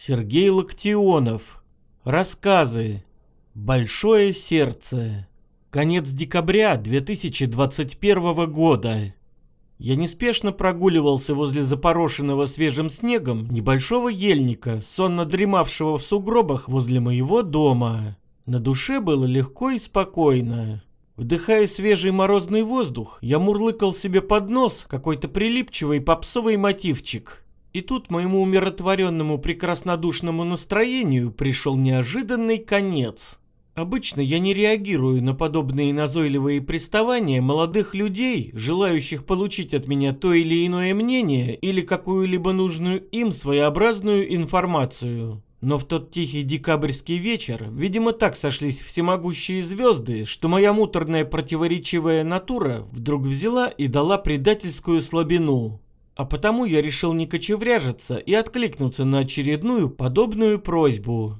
Сергей Локтионов. Рассказы. Большое сердце. Конец декабря 2021 года. Я неспешно прогуливался возле запорошенного свежим снегом небольшого ельника, сонно дремавшего в сугробах возле моего дома. На душе было легко и спокойно. Вдыхая свежий морозный воздух, я мурлыкал себе под нос какой-то прилипчивый попсовый мотивчик. И тут моему умиротворенному прекраснодушному настроению пришел неожиданный конец. Обычно я не реагирую на подобные назойливые приставания молодых людей, желающих получить от меня то или иное мнение или какую-либо нужную им своеобразную информацию. Но в тот тихий декабрьский вечер, видимо, так сошлись всемогущие звезды, что моя муторная противоречивая натура вдруг взяла и дала предательскую слабину. А потому я решил не кочевряжиться и откликнуться на очередную подобную просьбу.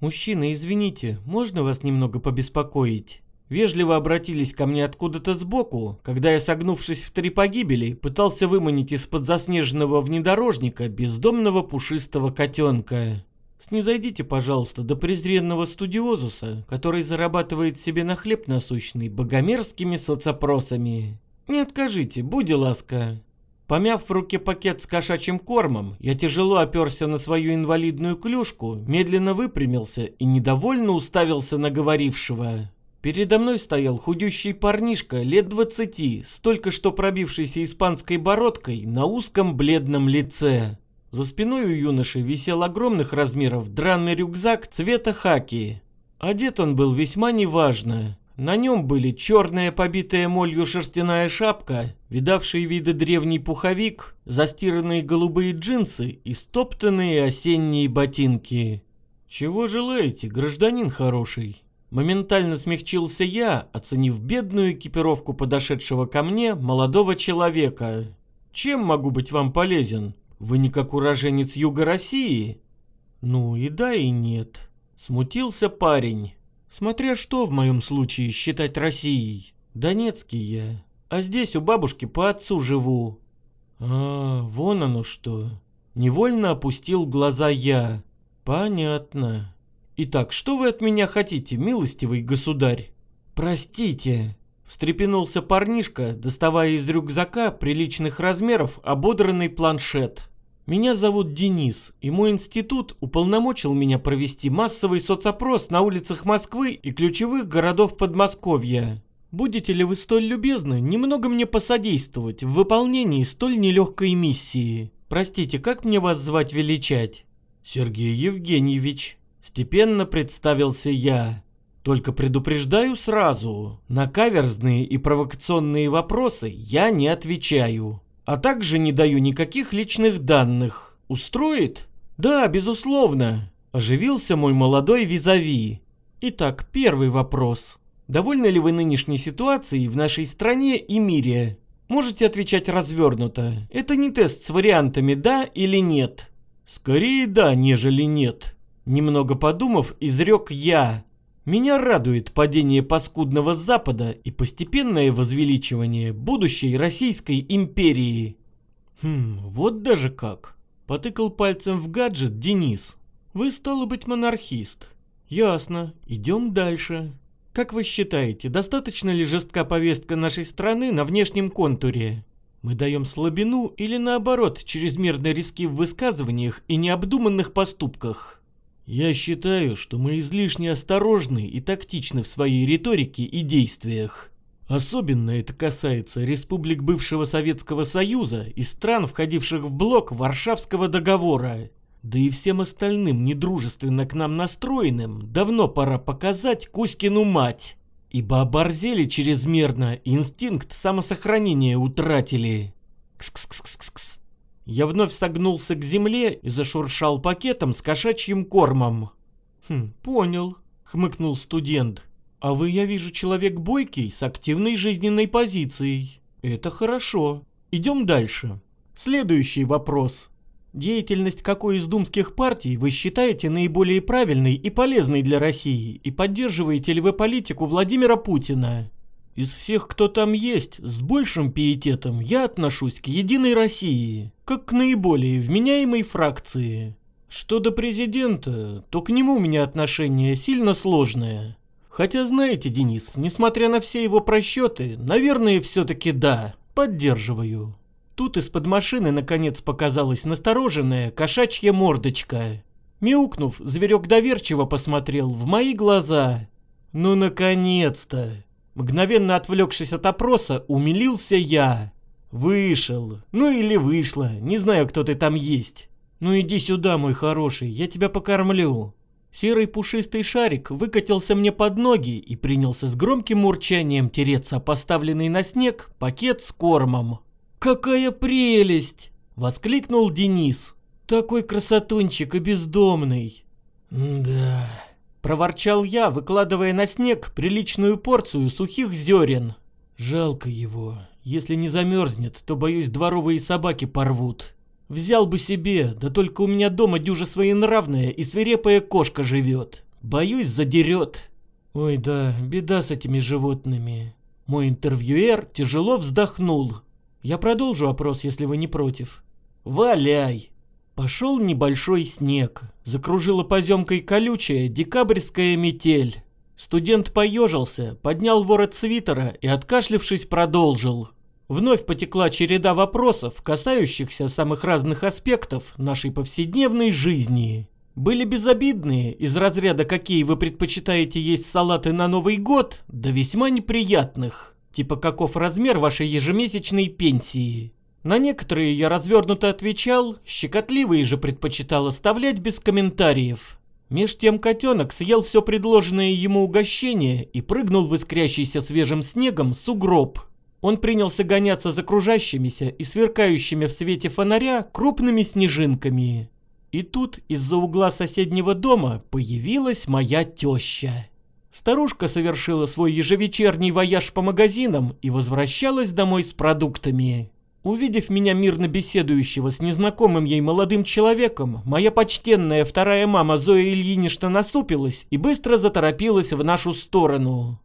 «Мужчина, извините, можно вас немного побеспокоить?» Вежливо обратились ко мне откуда-то сбоку, когда я, согнувшись в три погибели, пытался выманить из-под заснеженного внедорожника бездомного пушистого котенка. Снизойдите, пожалуйста, до презренного студиозуса, который зарабатывает себе на хлеб насущный богомерзкими соцопросами. Не откажите, будь ласка. Помяв в руке пакет с кошачьим кормом, я тяжело оперся на свою инвалидную клюшку, медленно выпрямился и недовольно уставился на говорившего. Передо мной стоял худющий парнишка лет двадцати, с только что пробившейся испанской бородкой на узком бледном лице. За спиной у юноши висел огромных размеров драный рюкзак цвета хаки. Одет он был весьма неважно. На нем были черная побитая молью шерстяная шапка, видавший виды древний пуховик, застиранные голубые джинсы и стоптанные осенние ботинки. «Чего желаете, гражданин хороший?» Моментально смягчился я, оценив бедную экипировку подошедшего ко мне молодого человека. «Чем могу быть вам полезен? Вы не как уроженец Юга России?» «Ну и да, и нет», — смутился парень. Смотря что в моем случае считать Россией. Донецкий я. А здесь у бабушки по отцу живу. А, вон оно что. Невольно опустил глаза я. Понятно. Итак, что вы от меня хотите, милостивый государь? Простите. Встрепенулся парнишка, доставая из рюкзака приличных размеров ободранный планшет. Меня зовут Денис, и мой институт уполномочил меня провести массовый соцопрос на улицах Москвы и ключевых городов Подмосковья. Будете ли вы столь любезны немного мне посодействовать в выполнении столь нелегкой миссии? Простите, как мне вас звать величать? Сергей Евгеньевич. Степенно представился я. Только предупреждаю сразу, на каверзные и провокационные вопросы я не отвечаю а также не даю никаких личных данных. Устроит? Да, безусловно. Оживился мой молодой визави. Итак, первый вопрос. Довольны ли вы нынешней ситуацией в нашей стране и мире? Можете отвечать развернуто. Это не тест с вариантами «да» или «нет». Скорее «да», нежели «нет». Немного подумав, изрек я. Меня радует падение паскудного Запада и постепенное возвеличивание будущей Российской империи. Хм, вот даже как. Потыкал пальцем в гаджет Денис. Вы, стало быть, монархист. Ясно. Идем дальше. Как вы считаете, достаточно ли жестка повестка нашей страны на внешнем контуре? Мы даем слабину или наоборот чрезмерно риски в высказываниях и необдуманных поступках? Я считаю, что мы излишне осторожны и тактичны в своей риторике и действиях. Особенно это касается республик бывшего Советского Союза и стран, входивших в блок Варшавского договора. Да и всем остальным недружественно к нам настроенным давно пора показать Кузькину мать, ибо оборзели чрезмерно, инстинкт самосохранения утратили. Кс-кс-кс-кс-кс. Я вновь согнулся к земле и зашуршал пакетом с кошачьим кормом. «Хм, понял», — хмыкнул студент. «А вы, я вижу, человек бойкий, с активной жизненной позицией. Это хорошо. Идем дальше. Следующий вопрос. Деятельность какой из думских партий вы считаете наиболее правильной и полезной для России, и поддерживаете ли вы политику Владимира Путина?» Из всех, кто там есть, с большим пиететом я отношусь к Единой России, как к наиболее вменяемой фракции. Что до президента, то к нему у меня отношение сильно сложное. Хотя знаете, Денис, несмотря на все его просчеты, наверное, все-таки да, поддерживаю. Тут из-под машины наконец показалась настороженная кошачья мордочка. Мяукнув, зверек доверчиво посмотрел в мои глаза. Ну, наконец-то! Мгновенно отвлекшись от опроса, умилился я. Вышел. Ну или вышла. Не знаю, кто ты там есть. Ну иди сюда, мой хороший, я тебя покормлю. Серый пушистый шарик выкатился мне под ноги и принялся с громким урчанием тереться поставленный на снег пакет с кормом. «Какая прелесть!» — воскликнул Денис. «Такой красотунчик и бездомный!» «Да...» — проворчал я, выкладывая на снег приличную порцию сухих зерен. «Жалко его. Если не замерзнет, то, боюсь, дворовые собаки порвут». Взял бы себе, да только у меня дома дюжа своенравная и свирепая кошка живет. Боюсь, задерет. Ой, да, беда с этими животными. Мой интервьюер тяжело вздохнул. Я продолжу опрос, если вы не против. Валяй! Пошел небольшой снег. Закружила поземкой колючая декабрьская метель. Студент поежился, поднял ворот свитера и, откашлившись, продолжил. Вновь потекла череда вопросов, касающихся самых разных аспектов нашей повседневной жизни. Были безобидные, из разряда «какие вы предпочитаете есть салаты на Новый год», да весьма неприятных, типа «каков размер вашей ежемесячной пенсии». На некоторые я развернуто отвечал, щекотливые же предпочитал оставлять без комментариев. Меж тем котенок съел все предложенное ему угощение и прыгнул в искрящийся свежим снегом сугроб – он принялся гоняться за кружащимися и сверкающими в свете фонаря крупными снежинками. И тут из-за угла соседнего дома появилась моя теща. Старушка совершила свой ежевечерний вояж по магазинам и возвращалась домой с продуктами. Увидев меня мирно беседующего с незнакомым ей молодым человеком, моя почтенная вторая мама Зоя Ильинична насупилась и быстро заторопилась в нашу сторону.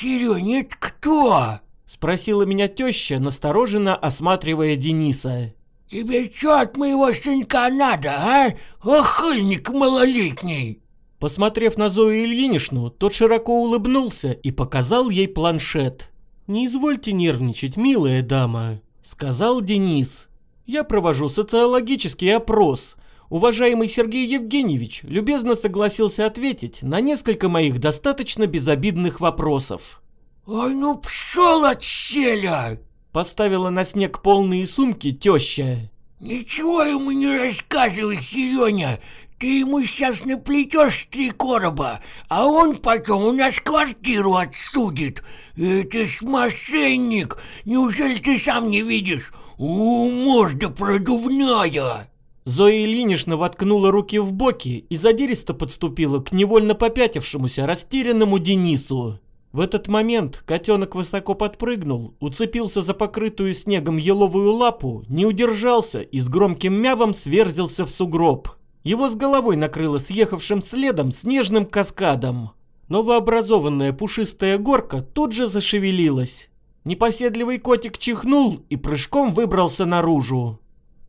«Серёнь, это кто?» Спросила меня теща, настороженно осматривая Дениса. «Тебе что от моего сынка надо, а? Охыльник малолетний!» Посмотрев на Зою Ильиничну, тот широко улыбнулся и показал ей планшет. «Не извольте нервничать, милая дама», — сказал Денис. «Я провожу социологический опрос. Уважаемый Сергей Евгеньевич любезно согласился ответить на несколько моих достаточно безобидных вопросов». «Ой, ну пшел от щеля!» Поставила на снег полные сумки теща. «Ничего ему не рассказывай, Сереня. Ты ему сейчас наплетешь три короба, а он потом у нас квартиру отсудит. Это ж мошенник. Неужели ты сам не видишь? У, морда продувная!» Зоя Ильинична воткнула руки в боки и задиристо подступила к невольно попятившемуся растерянному Денису. В этот момент котенок высоко подпрыгнул, уцепился за покрытую снегом еловую лапу, не удержался и с громким мявом сверзился в сугроб. Его с головой накрыло съехавшим следом снежным каскадом. Новообразованная пушистая горка тут же зашевелилась. Непоседливый котик чихнул и прыжком выбрался наружу.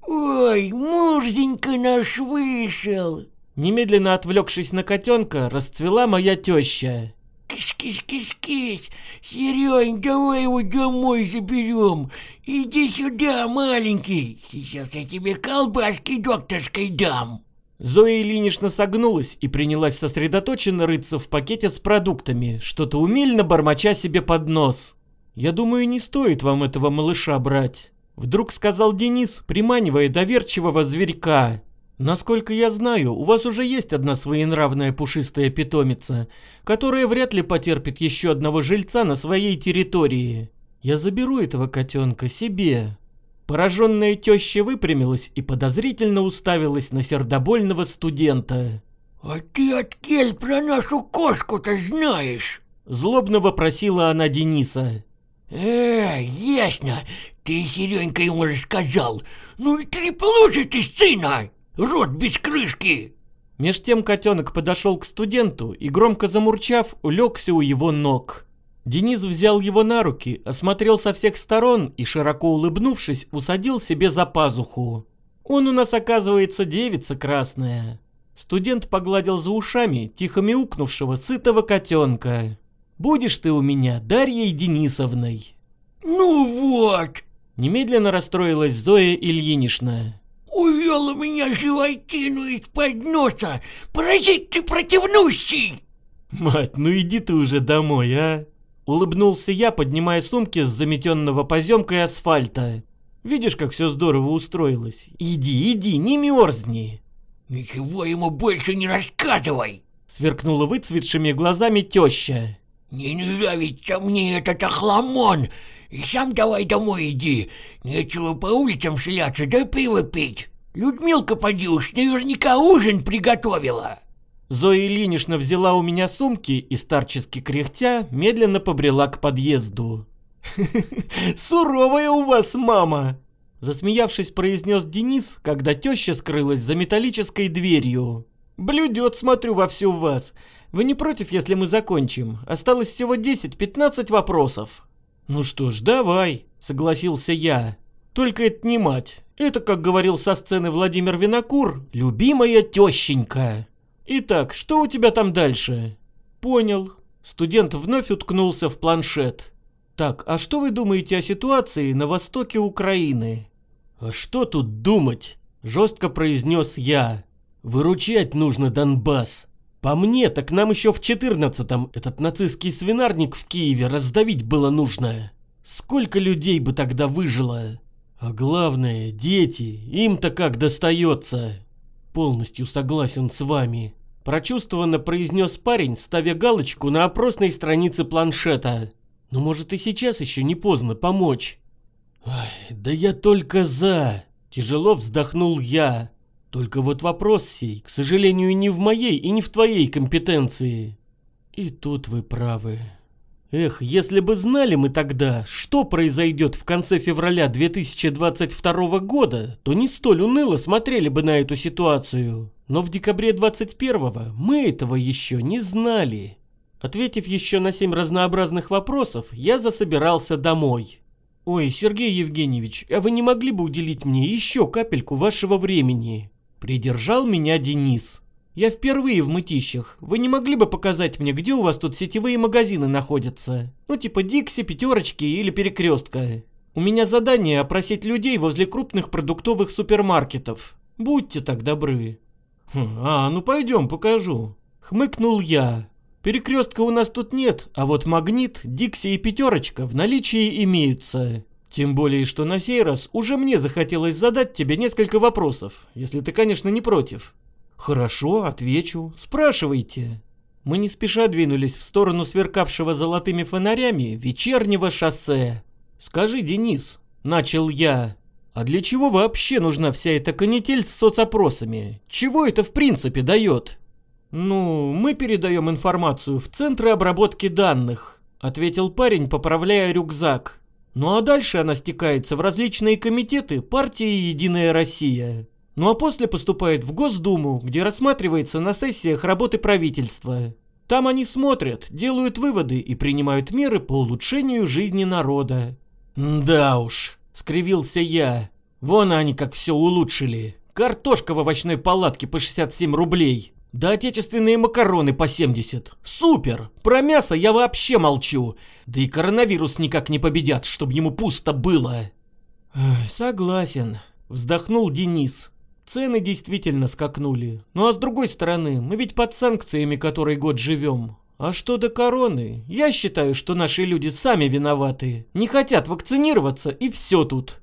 «Ой, мурзенька наш вышел!» Немедленно отвлекшись на котенка, расцвела моя теща. Кис-кис-кис-кис, Серень, давай его домой заберем. Иди сюда, маленький, сейчас я тебе колбаски докторской дам. Зоя Ильинична согнулась и принялась сосредоточенно рыться в пакете с продуктами, что-то умильно бормоча себе под нос. «Я думаю, не стоит вам этого малыша брать», — вдруг сказал Денис, приманивая доверчивого зверька. Насколько я знаю, у вас уже есть одна своенравная пушистая питомица, которая вряд ли потерпит еще одного жильца на своей территории. Я заберу этого котенка себе. Пораженная теща выпрямилась и подозрительно уставилась на сердобольного студента. «А ты от кель про нашу кошку-то знаешь?» Злобно вопросила она Дениса. «Э, ясно, ты, Серенька, ему рассказал. Ну и трепло же ты, сына!» Рот без крышки!» Меж тем котенок подошел к студенту и, громко замурчав, улегся у его ног. Денис взял его на руки, осмотрел со всех сторон и, широко улыбнувшись, усадил себе за пазуху. «Он у нас, оказывается, девица красная», Студент погладил за ушами тихо мяукнувшего сытого котенка. «Будешь ты у меня Дарьей Денисовной». Ну вот, Немедленно расстроилась Зоя Ильинична. увел у меня животину из-под носа. Паразит ты противнущий. «Мать, ну иди ты уже домой, а!» Улыбнулся я, поднимая сумки с заметенного поземкой асфальта. «Видишь, как все здорово устроилось? Иди, иди, не мерзни!» Ничего ему больше не рассказывай. Сверкнула выцветшими глазами теща. Не нравится мне этот охламон. И сам давай домой иди. Нечего по улицам шляться, да пиво пить. Людмилка, поди уж, наверняка ужин приготовила. Зоя Ильинична взяла у меня сумки и, старчески кряхтя, медленно побрела к подъезду. «Суровая у вас мама!» Засмеявшись, произнес Денис, когда теща скрылась за металлической дверью. «Блюдет, смотрю, во всю вас. Вы не против, если мы закончим? Осталось всего 10-15 вопросов». «Ну что ж, давай», — согласился я. «Только это не мать. Это, как говорил со сцены Владимир Винокур, любимая тещенька». «Итак, что у тебя там дальше?» «Понял». Студент вновь уткнулся в планшет. «Так, а что вы думаете о ситуации на востоке Украины?» «А что тут думать?» – жестко произнес я. «Выручать нужно Донбасс. По мне, так нам еще в четырнадцатом этот нацистский свинарник в Киеве раздавить было нужно. Сколько людей бы тогда выжило? А главное, дети, им-то как достается?» «Полностью согласен с вами», – прочувствованно произнес парень, ставя галочку на опросной странице планшета. «Но может и сейчас еще не поздно помочь?» «Ай, да я только за!» – тяжело вздохнул я. «Только вот вопрос сей, к сожалению, не в моей и не в твоей компетенции». «И тут вы правы», Эх, если бы знали мы тогда, что произойдет в конце февраля 2022 года, то не столь уныло смотрели бы на эту ситуацию. Но в декабре 21 мы этого еще не знали. Ответив еще на семь разнообразных вопросов, я засобирался домой. «Ой, Сергей Евгеньевич, а вы не могли бы уделить мне еще капельку вашего времени?» Придержал меня Денис. Я впервые в мытищах. Вы не могли бы показать мне, где у вас тут сетевые магазины находятся? Ну типа Дикси, Пятерочки или Перекрестка. У меня задание опросить людей возле крупных продуктовых супермаркетов. Будьте так добры. Хм, а, ну пойдем, покажу. Хмыкнул я. Перекрестка у нас тут нет, а вот Магнит, Дикси и Пятерочка в наличии имеются. Тем более, что на сей раз уже мне захотелось задать тебе несколько вопросов, если ты, конечно, не против. «Хорошо, отвечу. Спрашивайте». Мы не спеша двинулись в сторону сверкавшего золотыми фонарями вечернего шоссе. «Скажи, Денис», — начал я, — «а для чего вообще нужна вся эта канитель с соцопросами? Чего это в принципе дает?» «Ну, мы передаем информацию в центры обработки данных», — ответил парень, поправляя рюкзак. «Ну а дальше она стекается в различные комитеты партии «Единая Россия». Ну а после поступает в Госдуму, где рассматривается на сессиях работы правительства. Там они смотрят, делают выводы и принимают меры по улучшению жизни народа. «Да уж», — скривился я. «Вон они как все улучшили. Картошка в овощной палатке по 67 рублей. Да отечественные макароны по 70. Супер! Про мясо я вообще молчу. Да и коронавирус никак не победят, чтобы ему пусто было». «Согласен», — вздохнул Денис. Цены действительно скакнули. Ну а с другой стороны, мы ведь под санкциями который год живем. А что до короны? Я считаю, что наши люди сами виноваты. Не хотят вакцинироваться и все тут.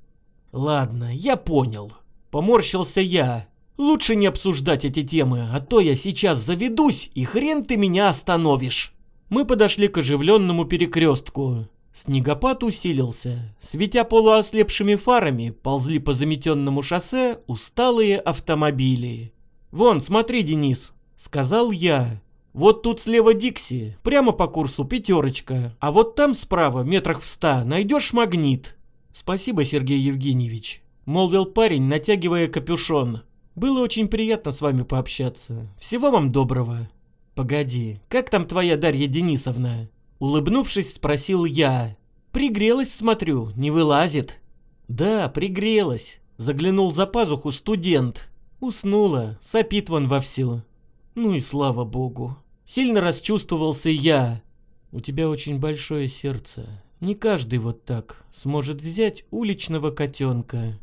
Ладно, я понял. Поморщился я. Лучше не обсуждать эти темы, а то я сейчас заведусь, и хрен ты меня остановишь. Мы подошли к оживленному перекрестку. Снегопад усилился. Светя полуослепшими фарами, ползли по заметенному шоссе усталые автомобили. «Вон, смотри, Денис», — сказал я. «Вот тут слева Дикси, прямо по курсу пятерочка, а вот там справа, метрах в ста, найдешь магнит». «Спасибо, Сергей Евгеньевич», — молвил парень, натягивая капюшон. «Было очень приятно с вами пообщаться. Всего вам доброго». «Погоди, как там твоя Дарья Денисовна?» Улыбнувшись, спросил я. «Пригрелась, смотрю, не вылазит». «Да, пригрелась», — заглянул за пазуху студент. Уснула, сопит вон вовсю. Ну и слава богу. Сильно расчувствовался я. У тебя очень большое сердце. Не каждый вот так сможет взять уличного котенка.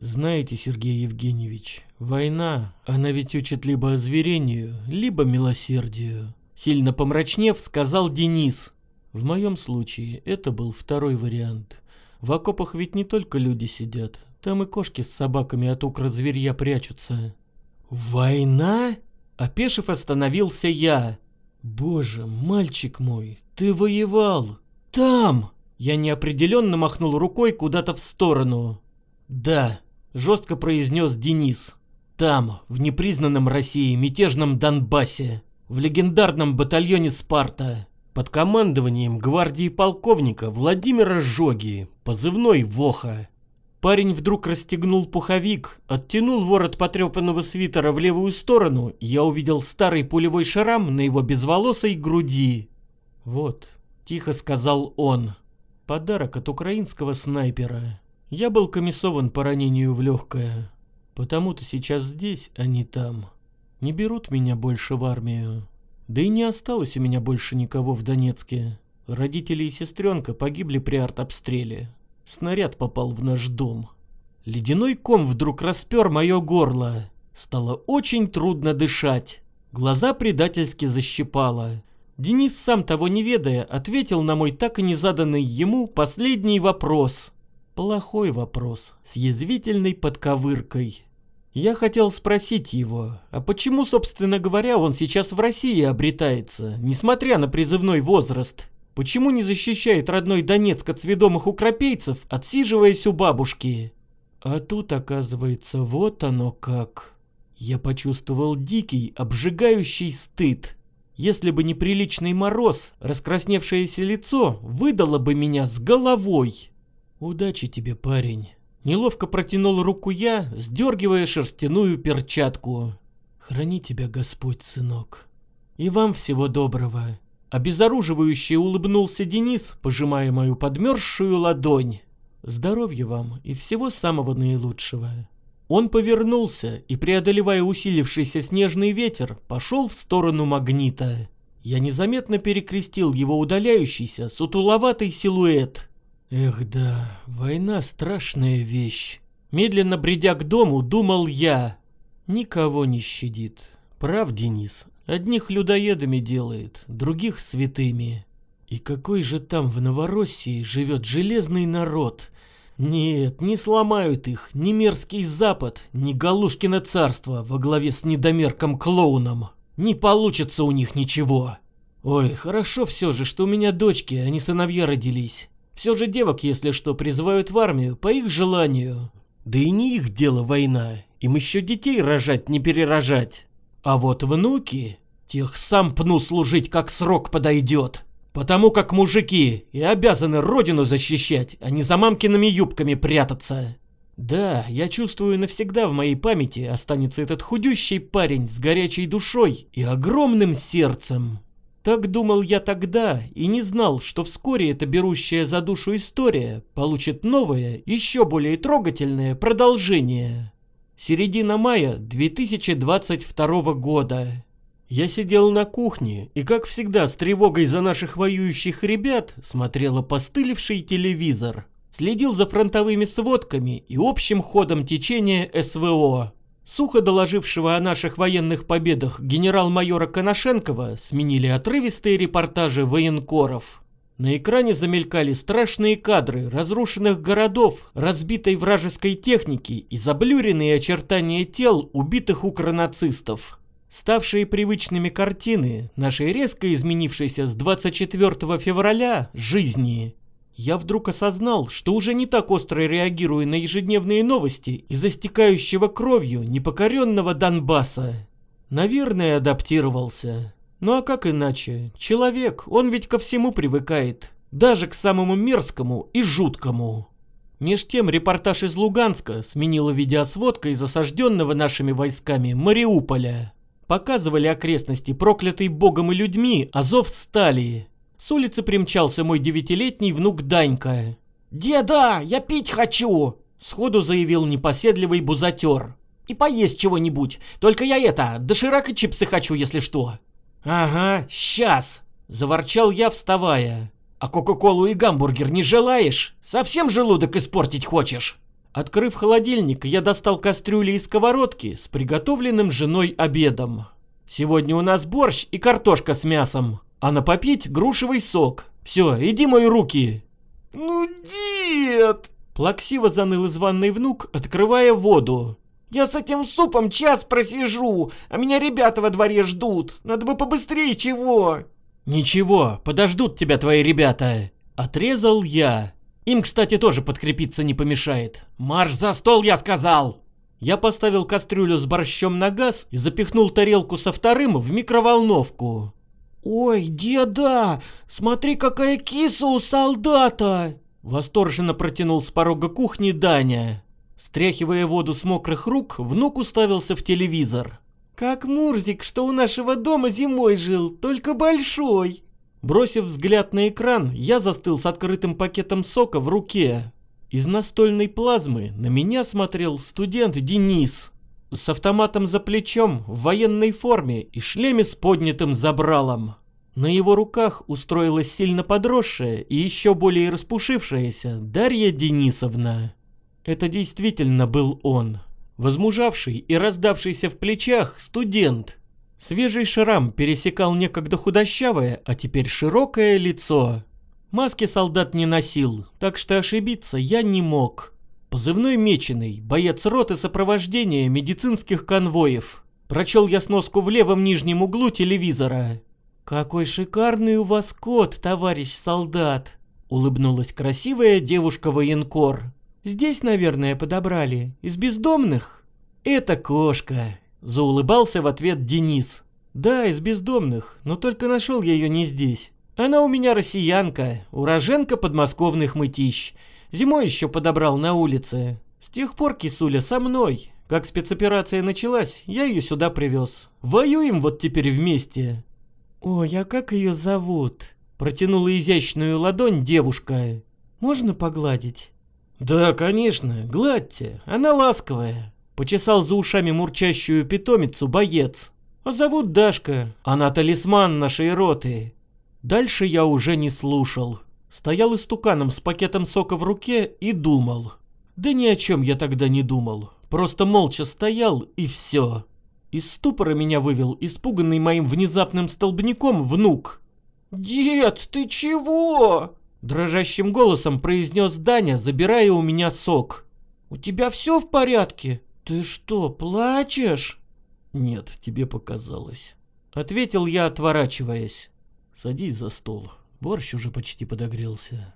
Знаете, Сергей Евгеньевич, война, она ведь учит либо озверению, либо милосердию. Сильно помрачнев, сказал Денис. В моем случае это был второй вариант. В окопах ведь не только люди сидят, там и кошки с собаками от укрозверья прячутся. «Война?» Опешив, остановился я. «Боже, мальчик мой, ты воевал! Там!» Я неопределенно махнул рукой куда-то в сторону. «Да», — жестко произнес Денис. «Там, в непризнанном России мятежном Донбассе, в легендарном батальоне «Спарта», под командованием гвардии полковника Владимира Жоги, позывной «Воха». Парень вдруг расстегнул пуховик, оттянул ворот потрепанного свитера в левую сторону, и я увидел старый пулевой шрам на его безволосой груди. «Вот», — тихо сказал он, — «подарок от украинского снайпера. Я был комиссован по ранению в легкое, потому-то сейчас здесь, а не там. Не берут меня больше в армию. Да и не осталось у меня больше никого в Донецке. Родители и сестренка погибли при артобстреле. Снаряд попал в наш дом. Ледяной ком вдруг распер мое горло. Стало очень трудно дышать. Глаза предательски защипало. Денис, сам того не ведая, ответил на мой так и не заданный ему последний вопрос. Плохой вопрос, с язвительной подковыркой. Я хотел спросить его, а почему, собственно говоря, он сейчас в России обретается, несмотря на призывной возраст? Почему не защищает родной Донецк от сведомых укропейцев, отсиживаясь у бабушки? А тут, оказывается, вот оно как. Я почувствовал дикий, обжигающий стыд. Если бы не приличный мороз, раскрасневшееся лицо выдало бы меня с головой. Удачи тебе, парень. Неловко протянул руку я, сдергивая шерстяную перчатку. Храни тебя Господь, сынок. И вам всего доброго. Обезоруживающе улыбнулся Денис, пожимая мою подмерзшую ладонь. Здоровья вам и всего самого наилучшего. Он повернулся и, преодолевая усилившийся снежный ветер, пошел в сторону магнита. Я незаметно перекрестил его удаляющийся, сутуловатый силуэт. Эх да, война страшная вещь. Медленно бредя к дому, думал я. Никого не щадит. Прав, Денис, Одних людоедами делает, других святыми. И какой же там в Новороссии живет железный народ? Нет, не сломают их ни мерзкий Запад, ни Галушкино царство во главе с недомерком-клоуном. Не получится у них ничего. Ой, хорошо все же, что у меня дочки, а не сыновья родились. Все же девок, если что, призывают в армию по их желанию. Да и не их дело война, им еще детей рожать не перерожать. А вот внуки, тех сам пну служить, как срок подойдет. Потому как мужики и обязаны родину защищать, а не за мамкиными юбками прятаться. Да, я чувствую навсегда в моей памяти останется этот худющий парень с горячей душой и огромным сердцем. Так думал я тогда и не знал, что вскоре эта берущая за душу история получит новое, еще более трогательное продолжение. Середина мая 2022 года. Я сидел на кухне и, как всегда, с тревогой за наших воюющих ребят смотрел опостылевший телевизор. Следил за фронтовыми сводками и общим ходом течения СВО. Сухо доложившего о наших военных победах генерал-майора Коношенкова сменили отрывистые репортажи военкоров. На экране замелькали страшные кадры разрушенных городов, разбитой вражеской техники и заблюренные очертания тел убитых укронацистов. Ставшие привычными картины нашей резко изменившейся с 24 февраля жизни, я вдруг осознал, что уже не так остро реагирую на ежедневные новости из-за кровью непокоренного Донбасса. Наверное, адаптировался. Ну а как иначе? Человек, он ведь ко всему привыкает. Даже к самому мерзкому и жуткому. Меж тем репортаж из Луганска сменила видеосводка из осажденного нашими войсками Мариуполя. Показывали окрестности, проклятый богом и людьми, Азов стали. С улицы примчался мой девятилетний внук Данька. «Деда, я пить хочу!» Сходу заявил непоседливый бузатер. И поесть чего-нибудь. Только я это, доширак и чипсы хочу, если что. Ага, сейчас. Заворчал я, вставая. А кока-колу и гамбургер не желаешь? Совсем желудок испортить хочешь? Открыв холодильник, я достал кастрюли и сковородки с приготовленным женой обедом. Сегодня у нас борщ и картошка с мясом, а на попить грушевый сок. Все, иди мои руки. Ну, дед! Плаксиво заныл из ванной внук, открывая воду. Я с этим супом час просижу, а меня ребята во дворе ждут. Надо бы побыстрее чего. Ничего, подождут тебя твои ребята. Отрезал я. Им, кстати, тоже подкрепиться не помешает. Марш за стол, я сказал! Я поставил кастрюлю с борщом на газ и запихнул тарелку со вторым в микроволновку. «Ой, деда, смотри, какая киса у солдата!» Восторженно протянул с порога кухни Даня. Стряхивая воду с мокрых рук, внук уставился в телевизор. «Как Мурзик, что у нашего дома зимой жил, только большой!» Бросив взгляд на экран, я застыл с открытым пакетом сока в руке. Из настольной плазмы на меня смотрел студент Денис с автоматом за плечом, в военной форме и шлеме с поднятым забралом. На его руках устроилась сильно подросшая и еще более распушившаяся Дарья Денисовна. Это действительно был он, возмужавший и раздавшийся в плечах студент, Свежий шрам пересекал некогда худощавое, а теперь широкое лицо. Маски солдат не носил, так что ошибиться я не мог. Позывной Меченый, боец роты сопровождения медицинских конвоев. Прочел я сноску в левом нижнем углу телевизора. «Какой шикарный у вас кот, товарищ солдат!» Улыбнулась красивая девушка-военкор. «Здесь, наверное, подобрали. Из бездомных?» «Это кошка. Заулыбался в ответ Денис. Да, из бездомных, но только нашел я ее не здесь. Она у меня россиянка, уроженка подмосковных мытищ. Зимой еще подобрал на улице. С тех пор кисуля со мной. Как спецоперация началась, я ее сюда привез. Воюем вот теперь вместе. Ой, а как ее зовут? Протянула изящную ладонь девушка. Можно погладить? Да, конечно, гладьте, она ласковая. Почесал за ушами мурчащую питомицу боец. А зовут Дашка, она талисман нашей роты. Дальше я уже не слушал. Стоял истуканом с пакетом сока в руке и думал. Да ни о чем я тогда не думал. Просто молча стоял и все. Из ступора меня вывел испуганный моим внезапным столбняком внук. «Дед, ты чего?» Дрожащим голосом произнес Даня, забирая у меня сок. «У тебя все в порядке?» «Ты что, плачешь?» «Нет, тебе показалось», — ответил я, отворачиваясь. «Садись за стол, борщ уже почти подогрелся».